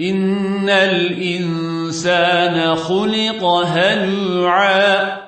إن الإنسان خلق هلوعا